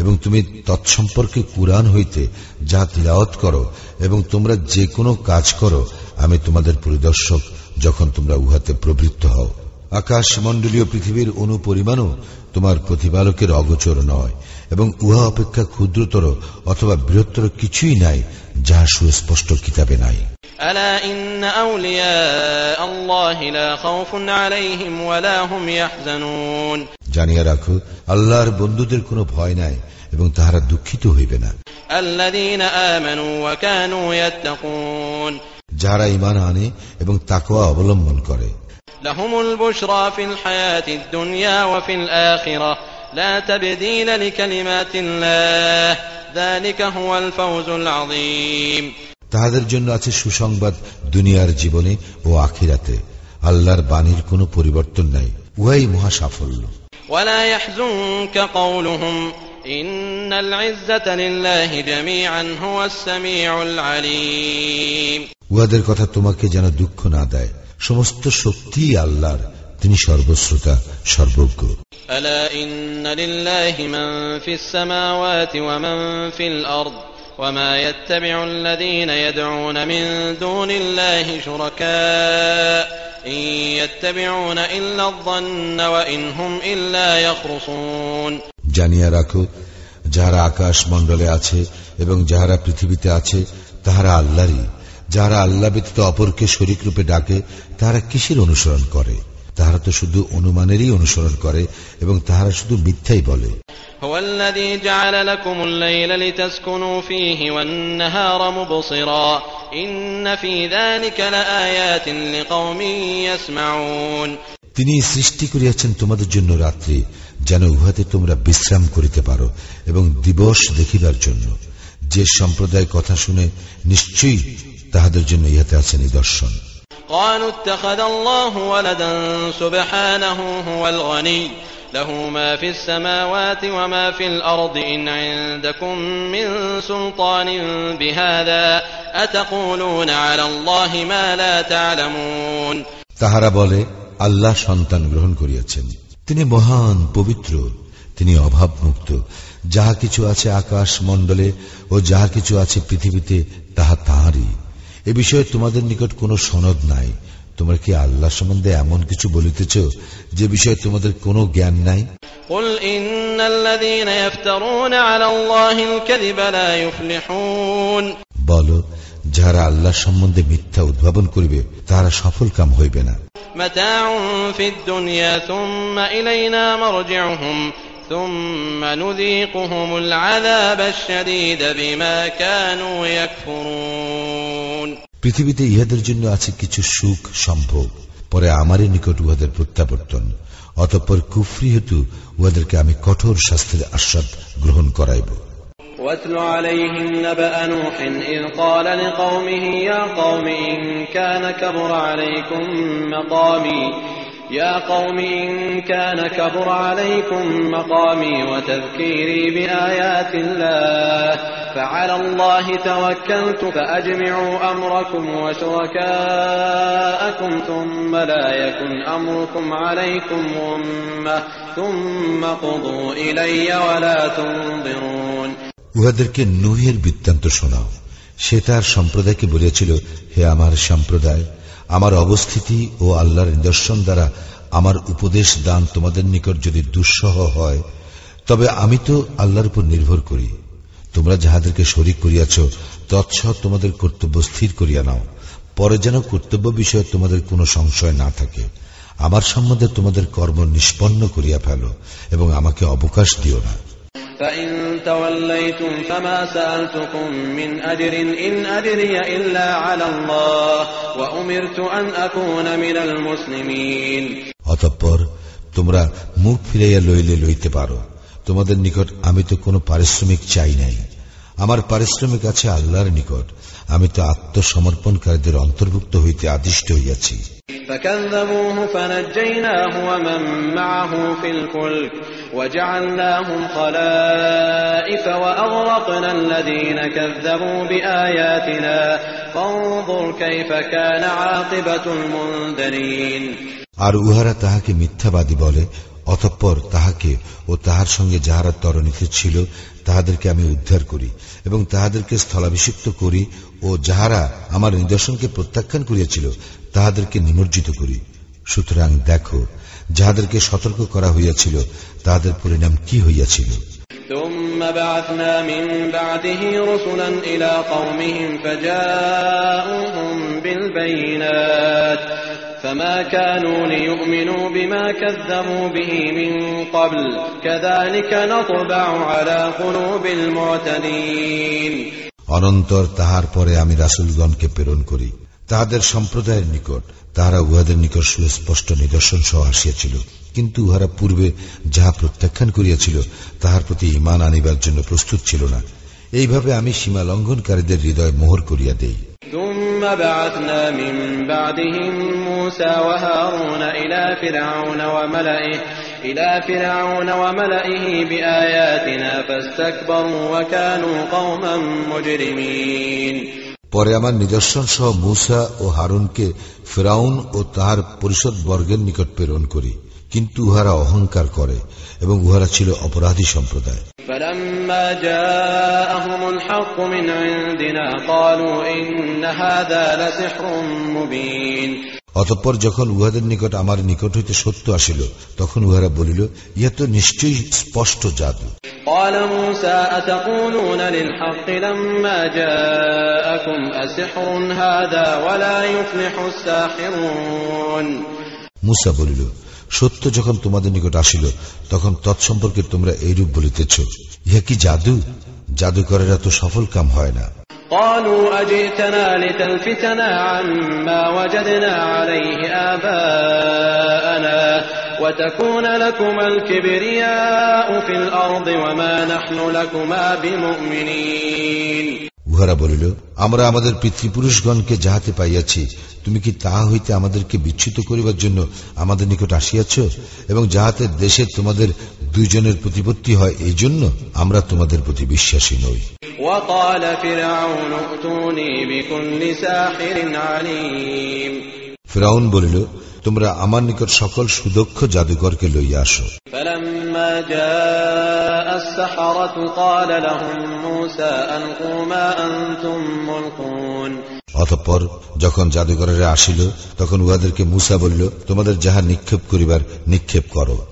এবং তুমি তৎসম্পর্কে কুরআন হইতে যা তিলাওয়াত করো এবং তোমরা যে কোনো কাজ করো, আমি তোমাদের পরিদর্শক যখন তোমরা উহাতে প্রবৃত্ত হও। আকাশ মণ্ডলীয় পৃথিবীর অনুপরিমাণও তোমার প্রতিপালকের অগোচর নয়, এবং উহা অপেক্ষা ক্ষুদ্রতর অথবা বৃহত্তর কিছুই নাই, যাহা সুস্পষ্ট কিতাবে নাই। ألا إن أولياء الله لا خوف عليهم ولا هم يحزنون জানিয়া রাখো আল্লাহর বন্ধুদের কোনো ভয় নাই এবং তাহারা দুঃখিত হইবে না الذين آمنوا وكانوا يتقون যাহারা ইমান আনে এবং তাকওয়া অবলম্বন করে لهم البشرى في الحياة الدنيا وفي الآخرة لا تبديل لكلمات الله ذلك هو الفوز العظيم তাহাদের জন্য আছে সুসংবাদ দুনিয়ার জীবনে ও আখিরাতে। আল্লাহর বাণীর কোনো পরিবর্তন নাই। উহাই মহা সাফল্য। উহাদের কথা তোমাকে যেন দুঃখ না দেয়। সমস্ত শক্তি আল্লাহর তিনি সর্বশ্রোতা সর্বজ্ঞ। আলা ইন্না وما يتبع الذين يدعون من دون الله شركاء إن يتبعون إلا الظن وإن هم إلا يخرصون জানিয়া রাখো যাহারা আকাশ মণ্ডলে আছে এবং যাহারা পৃথিবীতে আছে তাহারা আল্লাহরই যাহারা আল্লাহ ব্যতীত অপরকে শরিক রূপে ডাকে তাহারা কিসের অনুসরণ করে তাহারা তো শুধু অনুমানেরই অনুসরণ করে এবং তাহারা শুধু মিথ্যাই বলে هو الذي جعل لكم الليل لتسكنوا فيه والنهار مبصرا إن في ذلك لآيات لقوم يسمعون তিনি সৃষ্টি করিয়াছেন তোমাদের জন্য রাত্রি যেন উহাতে তোমরা বিশ্রাম করিতে পারো এবং দিবস দেখিবার জন্য যে সম্প্রদায় কথা শুনে নিশ্চয়ই তাহাদের জন্য ইহাতে আছে নিদর্শন قالوا اتخذ الله ولدا سبحانه هو الغني له ما في السماوات وما في الأرض إن عندكم من سلطان بهذا أتقولون على الله ما لا تعلمون তাহারা বলে আল্লাহ সন্তান গ্রহণ করিয়াছেন তিনি মহান পবিত্র তিনি অভাবমুক্ত যাহা কিছু আছে আকাশ মণ্ডলে ও যাহা কিছু আছে পৃথিবীতে তাহা তাহারই এ বিষয়ে তোমাদের নিকট কোনো সনদ নাই তোমরা কি আল্লাহ সম্বন্ধে এমন কিছু বলিতেছ যে বিষয়ে তোমাদের কোনো জ্ঞান নাই? বল যারা আল্লাহ সম্বন্ধে মিথ্যা উদ্ভাবন করিবে তারা সফল কাম হইবে না। متاع في الدنيا ثم إلينا مرجعهم ثم نذيقهم العذاب الشديد بما كانوا يكفرون পৃথিবীতে ইহাদের জন্য আছে কিছু সুখ সম্ভোগ পরে আমারই নিকট উহাদের প্রত্যাবর্তন অতঃপর কুফরি হেতু উহাদেরকে আমি কঠোর শাস্তির আস্বাদ গ্রহণ করাইব واتل عليهم نبأ نوح إذ قال لقومه يا قوم إن كان كبر عليكم مقامي يا قوم إن كان كبر عليكم مقامي وتذكيري بآيات الله فعلى الله توكلت فأجمعوا أمركم وشركاءكم ثم لا يكن أمركم عليكم غمة ثم قضوا إلي ولا تنظرون উহাদেরকে নুহের বৃত্তান্ত শোনাও সে তার সম্প্রদায়কে বলেছিল হে আমার সম্প্রদায় আমার অবস্থিতি ও আল্লাহর নিদর্শন দ্বারা আমার উপদেশ দান তোমাদের নিকট যদি দুঃসহ হয় তবে আমি তো আল্লাহর উপর নির্ভর করি তোমরা যাহাদেরকে শরিক করিয়াছ তৎসহ তোমাদের কর্তব্য স্থির করিয়া নাও। পরে যেন কর্তব্য বিষয়ে তোমাদের কোনো সংশয় না থাকে। আমার সম্বন্ধে তোমাদের কর্ম নিষ্পন্ন করিয়া ফেলো এবং আমাকে অবকাশ দিও না। অতঃপর তোমরা মুখ ফিরাইয়া লইলে লইতে পারো। তোমাদের নিকট আমি তো কোনো পারিশ্রমিক চাই নাই। আমার পারিশ্রমিক আছে আল্লাহর নিকট। আমি তো আত্মসমর্পণকারীদের অন্তর্ভুক্ত হইতে আদিষ্ট হইয়াছি। আর উহারা তাহাকে মিথ্যাবাদী বলে অতঃপর তাহাকে ও তাহার সঙ্গে যাহারা তরণীতে ছিল তাহাদেরকে আমি উদ্ধার করি এবং তাহাদেরকে স্থলাভিষিক্ত করি ও যাহারা আমার নিদর্শনকে প্রত্যাখ্যান করিয়াছিল তাহাদেরকে নিমজ্জিত করি সুতরাং দেখো যাহাদেরকে সতর্ক করা হইয়াছিল তাহাদের পরিণাম কি হইয়াছিল ثم بعثنا من بعده رسلا إلى قومهم فجاءوهم بالبينات فما كانوا ليؤمنوا بما كذبوا به من قبل كذلك نطبع على قلوب المعتدين অনন্তর তাহার পরে আমি রাসুলগণকে প্রেরণ করি তাহাদের সম্প্রদায়ের নিকট তাহারা উহাদের নিকট সুস্পষ্ট নিদর্শন সহ আসিয়াছিল কিন্তু উহারা পূর্বে যাহা প্রত্যাখ্যান করিয়াছিল তাহার প্রতি ইমান আনিবার জন্য প্রস্তুত ছিল না এইভাবে আমি সীমা লঙ্ঘনকারীদের হৃদয় মোহর করিয়া দেই। পরে আমার নিদর্শন সহ মূসা ও হারুনকে ফেরাউন ও তাহার পরিষদ বর্গের নিকট প্রেরণ করি। কিন্তু উহারা অহংকার করে এবং উহারা ছিল অপরাধী সম্প্রদায়। অতঃপর যখন উহাদের নিকট আমার নিকট হইতে সত্য আসিল তখন উহারা বলিল ইহা তো নিশ্চয়ই স্পষ্ট জাদু। মুসা বলিল সত্য যখন তোমাদের নিকট আসিল তখন তৎসম্পর্কে তোমরা এইরূপ বলিতেছ ইহা কি জাদু জাদুকরেরা তো সফল কাম হয় না قالوا أجئتنا لتلفتنا عما وجدنا عليه آباءنا وتكون لكما الكبرياء في الأرض وما نحن لكما بمؤمنين উহারা বলিল আমরা আমাদের পিতৃপুরুষগণকে যাহাতে পাইয়াছি তুমি কি তা হইতে আমাদেরকে বিচ্যুত করিবার জন্য আমাদের নিকট আসিয়াছ? এবং যাহাতে দেশে তোমাদের দুইজনের প্রতিপত্তি হয় এই জন্য আমরা তোমাদের প্রতি বিশ্বাসী নই। ফেরাউন বলিল তোমরা আমার নিকট সকল সুদক্ষ জাদুকরকে লইয়া আসো। অতঃপর যখন জাদুঘরের আসিল তখন উহাদেরকে মুসা বলল তোমাদের যাহা নিক্ষেপ করিবার নিক্ষেপ করো।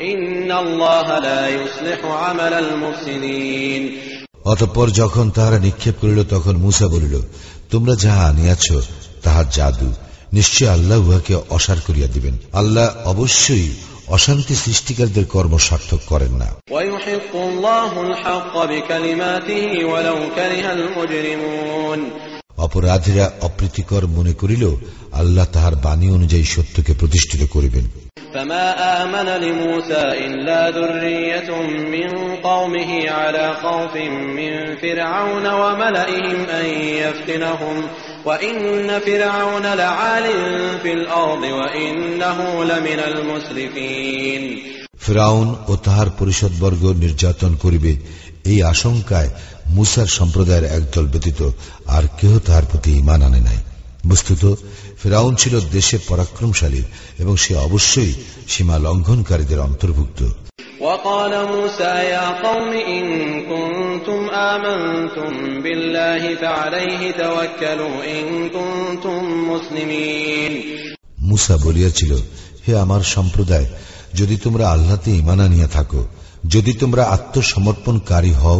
ইন্নাল্লাহ جئتم به السحر إن الله سيبطله إن الله لا يصلح عمل المفسدين অতঃপর যখন তাহারা নিক্ষেপ করিল তখন মুসা বলিল তোমরা যাহা আনিয়াছ তাহা জাদু নিশ্চয় আল্লাহ উহাকে অসার করিয়া দিবেন আল্লাহ অবশ্যই অশান্তি সৃষ্টিকারীদের কর্ম সার্থক করেন না ويحق الله الحق بكلماته ولو كره المجرمون অপরাধীরা অপ্রীতিকর মনে করিল আল্লাহ তাহার বাণী অনুযায়ী সত্যকে প্রতিষ্ঠিত করিবেন। ফিরাউন ও তাহার পরিষদবর্গ নির্যাতন করিবে। এই আশঙ্কায় মুসার সম্প্রদায়ের একদল ব্যতীত আর কেহ তাহার প্রতি ইমান আনে নাই বস্তুত ফেরাউন ছিল দেশে পরাক্রমশালী এবং সে অবশ্যই সীমা লঙ্ঘনকারীদের অন্তর্ভুক্ত وقال موسى يا قوم إن كنتم آمنتم بالله فعليه توكلوا إن كنتم مسلمين মুসা বলিয়াছিল হে আমার সম্প্রদায় যদি তোমরা আল্লাহতে ইমান আনিয়া থাকো যদি তোমরা আত্মসমর্পণকারী হও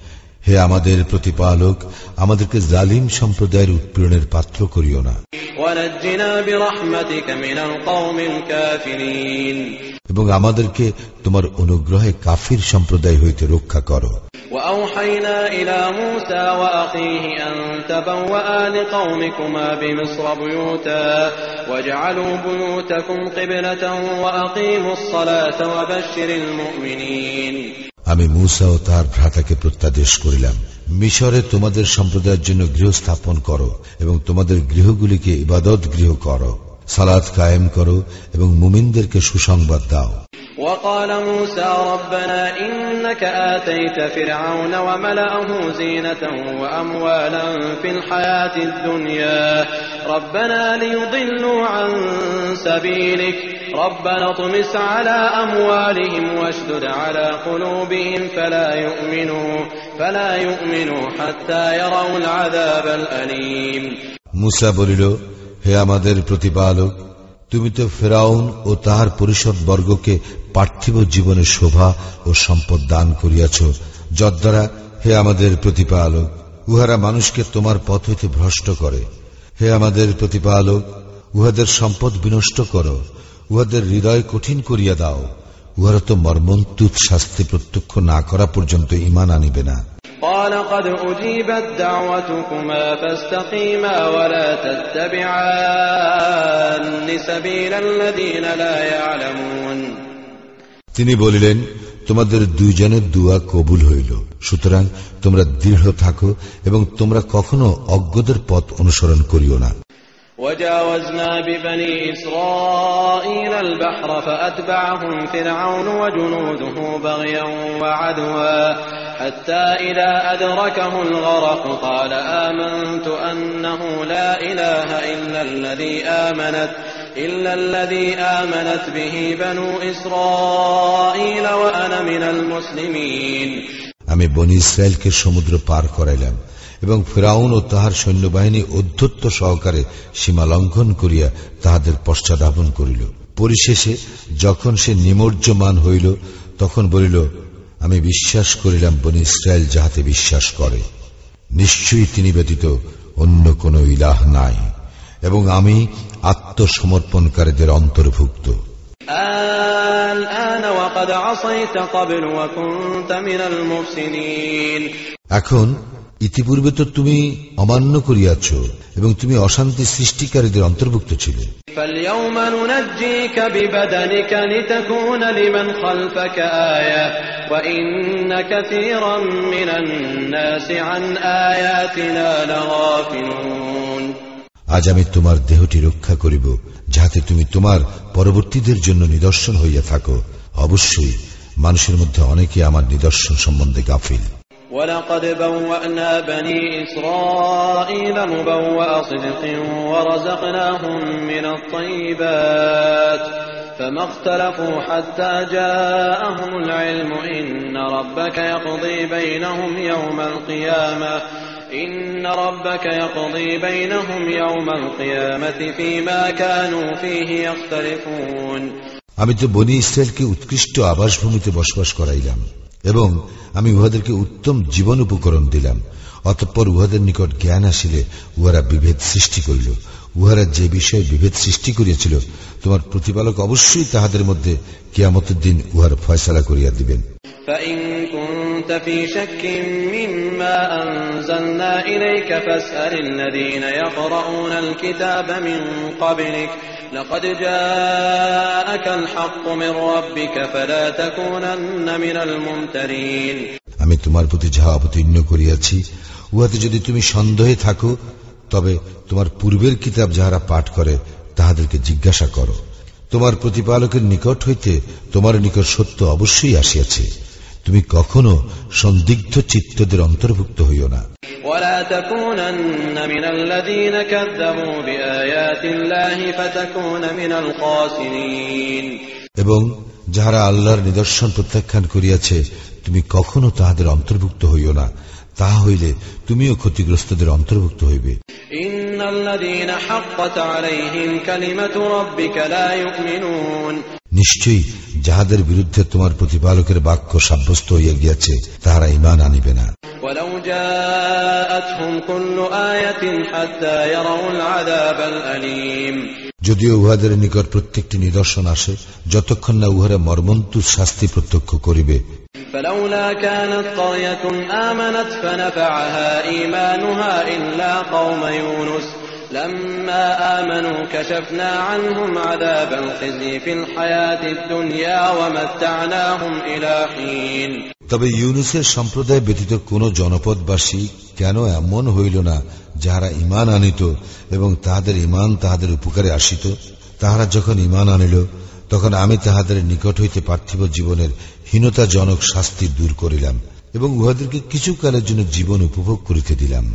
হে আমাদের প্রতিপালক আমাদেরকে জালিম সম্প্রদায়ের উৎপীড়নের পাত্র করিও না। এবং আমাদেরকে তোমার অনুগ্রহে কাফির সম্প্রদায় হইতে রক্ষা করো। আমি মূসা ও তার ভ্রাতাকে প্রত্যাদেশ করিলাম। মিশরে তোমাদের সম্প্রদায়ের জন্য গৃহ স্থাপন করো এবং তোমাদের গৃহগুলিকে ইবাদত গৃহ করো। সালাদ কায়েম করো এবং মুমিনদেরকে সুসংবাদ দাও وقال موسى ربنا إنك آتيت فرعون وملأه زينة وأموالا في الحياة الدنيا ربنا ليضلوا عن سبيلك ربنا اطمس على أموالهم واشدد على قلوبهم فلا يؤمنوا فلا يؤمنوا حتى يروا العذاب الأليم মুসা বলিল হে আমাদের প্রতিপালক, তুমি তো ফেরাউন ও তাহার পরিষদ বর্গকে পার্থিব জীবনের শোভা ও সম্পদ দান করিয়াছ। যদ্বারা হে আমাদের প্রতিপালক, উহারা মানুষকে তোমার পথ হইতে ভ্রষ্ট করে। হে আমাদের প্রতিপালক, উহাদের সম্পদ বিনষ্ট করো। উহাদের হৃদয় কঠিন করিয়া দাও। উহারা তো মর্মন্তুত শাস্তি প্রত্যক্ষ না করা পর্যন্ত ইমান আনিবে না। قال قد أجيبت دعوتكما فاستقيما ولا تتبعان سبيل الذين لا يعلمون তিনি বলিলেন তোমাদের দুইজনের দুয়া কবুল হইল সুতরাং তোমরা দৃঢ় থাকো এবং তোমরা কখনো অজ্ঞদের পথ অনুসরণ করিও না وجاوزنا ببني إسرائيل البحر فأتبعهم فرعون وجنوده بغيا وعدوا حتى إذا أدركه الغرق قال آمنت أنه لا إله إلا الذي آمنت إلا الذي آمنت به بنو إسرائيل وأنا من المسلمين আমি বনি ইসরায়েলকে সমুদ্র পার করাইলাম এবং ফেরাউন ও তাহার সৈন্যবাহিনী অধ্যত্ত সহকারে সীমা লঙ্ঘন করিয়া তাহাদের পশ্চাদাপন করিল। পরিশেষে যখন সে নিমজ্জমান হইল তখন বলিল আমি বিশ্বাস করিলাম বনি ইসরায়েল যাহাতে বিশ্বাস করে। নিশ্চয়ই তিনি ব্যতীত অন্য কোন ইলাহ নাই এবং আমি আত্মসমর্পণকারীদের অন্তর্ভুক্ত। এখন ইতিপূর্বে তো তুমি অমান্য করিয়াছ এবং তুমি অশান্তি সৃষ্টিকারীদের অন্তর্ভুক্ত ছিলে। আজ আমি তোমার দেহটি রক্ষা করিব যাহাতে তুমি তোমার পরবর্তীদের জন্য নিদর্শন হইয়া থাকো। অবশ্যই মানুষের মধ্যে অনেকে আমার নিদর্শন সম্বন্ধে গাফিল। ولقد بوأنا بني إسرائيل مبوأ صدق ورزقناهم من الطيبات فما اختلفوا حتى جاءهم العلم إن ربك يقضي بينهم يوم القيامة إن ربك يقضي بينهم يوم القيامة فيما كانوا فيه يختلفون আমি তো বনি ইসরায়েলকে উৎকৃষ্ট আবাসভূমিতে বসবাস করাইলাম এবং আমি উহাদেরকে উত্তম জীবন উপকরণ দিলাম। অতঃপর উহাদের নিকট জ্ঞান আসিলে উহারা বিভেদ সৃষ্টি করিল। উহারা যে বিষয়ে বিভেদ সৃষ্টি করিয়াছিল, তোমার প্রতিপালক অবশ্যই তাহাদের মধ্যে কিয়ামতের দিন উহার ফয়সালা করিয়া দিবেন। كنت في شك مما أنزلنا إليك فاسأل الذين يقرؤون الكتاب من قبلك لقد جاءك الحق من ربك فلا تكونن من الممترين আমি তোমার প্রতি যাহা অবতীর্ণ করিয়াছি উহাতে যদি তুমি সন্দেহে থাকো তবে তোমার পূর্বের কিতাব যাহারা পাঠ করে তাহাদেরকে জিজ্ঞাসা করো তোমার প্রতিপালকের নিকট হইতে তোমার নিকট সত্য অবশ্যই আসিয়াছে তুমি কখনো সন্দিগ্ধ চিত্তদের অন্তর্ভুক্ত হইও না। এবং যাহারা আল্লাহর নিদর্শন প্রত্যাখ্যান করিয়াছে তুমি কখনো তাহাদের অন্তর্ভুক্ত হইও না। তাহা হইলে তুমিও ক্ষতিগ্রস্তদের অন্তর্ভুক্ত হইবে। নিশ্চয়ই যাহাদের বিরুদ্ধে তোমার প্রতিপালকের বাক্য সাব্যস্ত হইয়া গিয়াছে তাহারা ইমান আনিবে না। যদিও উহাদের নিকট প্রত্যেকটি নিদর্শন আসে যতক্ষণ না উহারা মর্মন্তু শাস্তি প্রত্যক্ষ করিবে فلولا كانت قرية آمنت فنفعها إيمانها إلا قوم يونس لما آمنوا كشفنا عنهم عذاب الخزي في الحياة الدنيا ومتعناهم إلى حين তবে ইউনুসের সম্প্রদায় ব্যতীত কোন জনপদবাসী কেন এমন হইল না যাহারা ইমান আনিত এবং তাহাদের ইমান তাহাদের উপকারে আসিত তাহারা যখন ইমান আনিল তখন আমি তাহাদের নিকট হইতে পার্থিব জীবনের হীনতাজনক শাস্তি দূর করিলাম এবং উহাদেরকে কিছু কালের জন্য জীবন উপভোগ করিতে দিলাম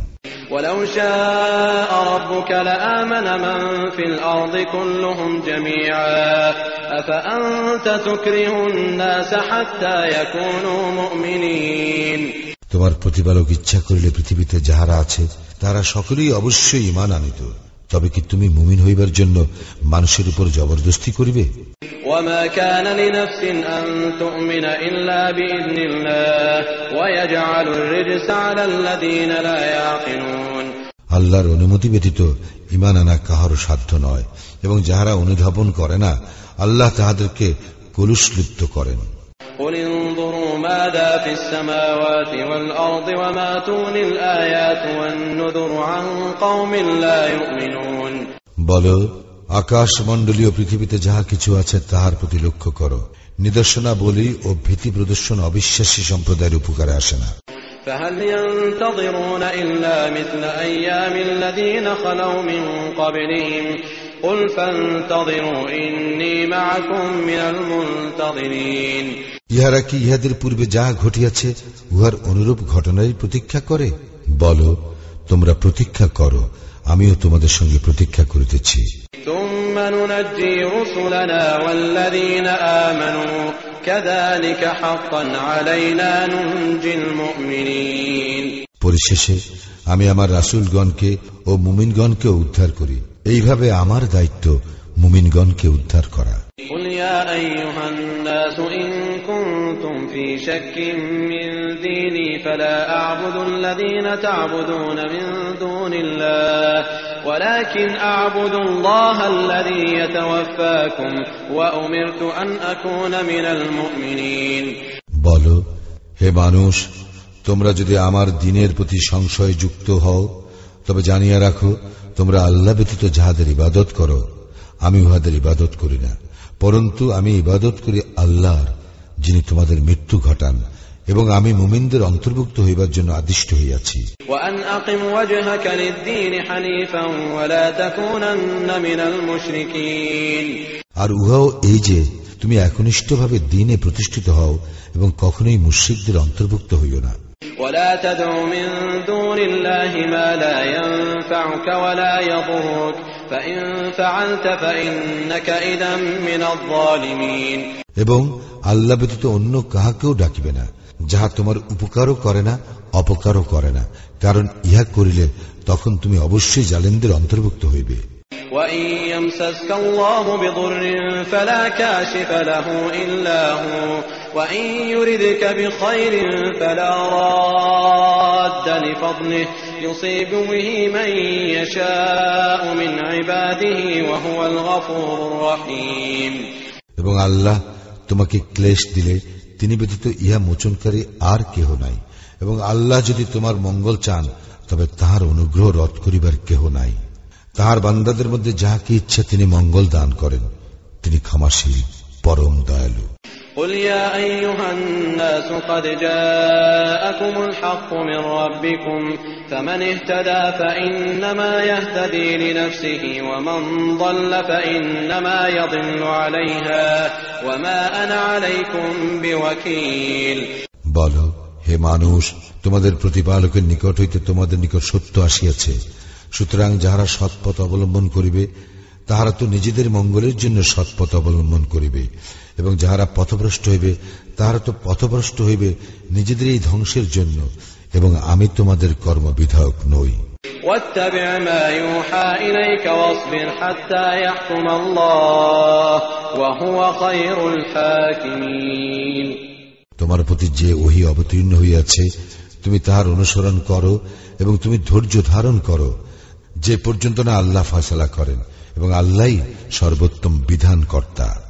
ولو شاء ربك لآمن من في الأرض كلهم جميعا أفأنت تكره الناس حتى يكونوا مؤمنين তোমার প্রতিপালক ইচ্ছা করিলে পৃথিবীতে যাহারা আছে তারা সকলেই অবশ্যই ইমান আনিত। তবে কি তুমি মুমিন হইবার জন্য মানুষের উপর জবরদস্তি করিবে? আল্লাহর অনুমতি ব্যতীত ইমান আনা কাহার সাধ্য নয় এবং যাহারা অনুধাবন করে না আল্লাহ তাহাদেরকে কলুষলিপ্ত করেন। قل انظروا ماذا في السماوات والأرض وما تغني الآيات والنذر عن قوم لا يؤمنون বলো আকাশ মণ্ডলীয় পৃথিবীতে যাহা কিছু আছে তাহার প্রতি লক্ষ্য করো নিদর্শনা বলি ও ভীতি প্রদর্শন অবিশ্বাসী সম্প্রদায়ের উপকারে আসে না فهل ينتظرون إلا مثل أيام الذين خلوا من قبلهم ইহারা কি ইহাদের পূর্বে যা ঘটিয়াছে উহার অনুরূপ ঘটনারই প্রতীক্ষা করে? বল তোমরা প্রতীক্ষা করো আমিও তোমাদের সঙ্গে প্রতীক্ষা করিতেছি। পরিশেষে আমি আমার রাসুলগণকে ও মুমিনগণকে উদ্ধার করি। এইভাবে আমার দায়িত্ব মুমিনগণকে উদ্ধার করা। বল হে মানুষ তোমরা যদি আমার দিনের প্রতি সংশয় যুক্ত হও তবে জানিয়ে রাখো তোমরা আল্লাহ ব্যতীত যাহাদের ইবাদত করো আমি উহাদের ইবাদত করি না। পরন্তু আমি ইবাদত করি আল্লাহর যিনি তোমাদের মৃত্যু ঘটান এবং আমি মুমিনদের অন্তর্ভুক্ত হইবার জন্য আদিষ্ট হইয়াছি। আর উহাও এই যে তুমি একনিষ্ঠভাবে দিনে প্রতিষ্ঠিত হও এবং কখনোই মুশ্রিকদের অন্তর্ভুক্ত হইও না। ولا تدع من دون الله ما لا ينفعك ولا يضرك فإن فعلت فإنك إذا من الظالمين এবং আল্লাহ ব্যতীত অন্য কাহাকেও ডাকিবে না যাহা তোমার উপকারও করে না অপকারও করে না কারণ ইহা করিলে তখন তুমি অবশ্যই জালেনদের অন্তর্ভুক্ত হইবে وإن يمسسك الله بضر فلا كاشف له إلا هو وإن يردك بخير فلا راد لفضله يصيب به من يشاء من عباده وهو الغفور الرحيم এবং আল্লাহ তোমাকে ক্লেশ দিলে তিনি ব্যতীত ইহা মোচনকারী আর কেহ নাই এবং আল্লাহ যদি তোমার মঙ্গল চান তবে তাহার অনুগ্রহ রদ করিবার কেহ নাই তাহার বান্দাদের মধ্যে যাহাকে ইচ্ছা তিনি মঙ্গল দান করেন তিনি ক্ষমাশীল পরম দয়ালু قل يا أيها الناس قد جاءكم الحق من ربكم فمن اهتدى فإنما يهتدي لنفسه ومن ضل فإنما يضل عليها وما أنا عليكم بوكيل বল হে মানুষ তোমাদের প্রতিপালকের নিকট হইতে তোমাদের নিকট সত্য আসিয়াছে সুতরাং যাহারা সৎপথ অবলম্বন করিবে তাহারা তো নিজেদের মঙ্গলের জন্য সৎপথ অবলম্বন করিবে। এবং যাহারা পথভ্রষ্ট হইবে তাহারা তো পথভ্রষ্ট হইবে নিজেদের এই ধ্বংসের জন্য এবং আমি তোমাদের কর্মবিধায়ক নই। তোমার প্রতি যে ওহি অবতীর্ণ হইয়াছে তুমি তাহার অনুসরণ করো এবং তুমি ধৈর্য ধারণ করো। যে পর্যন্ত না আল্লাহ ফয়সলা করেন এবং আল্লাহ সর্বোত্তম বিধান কর্তা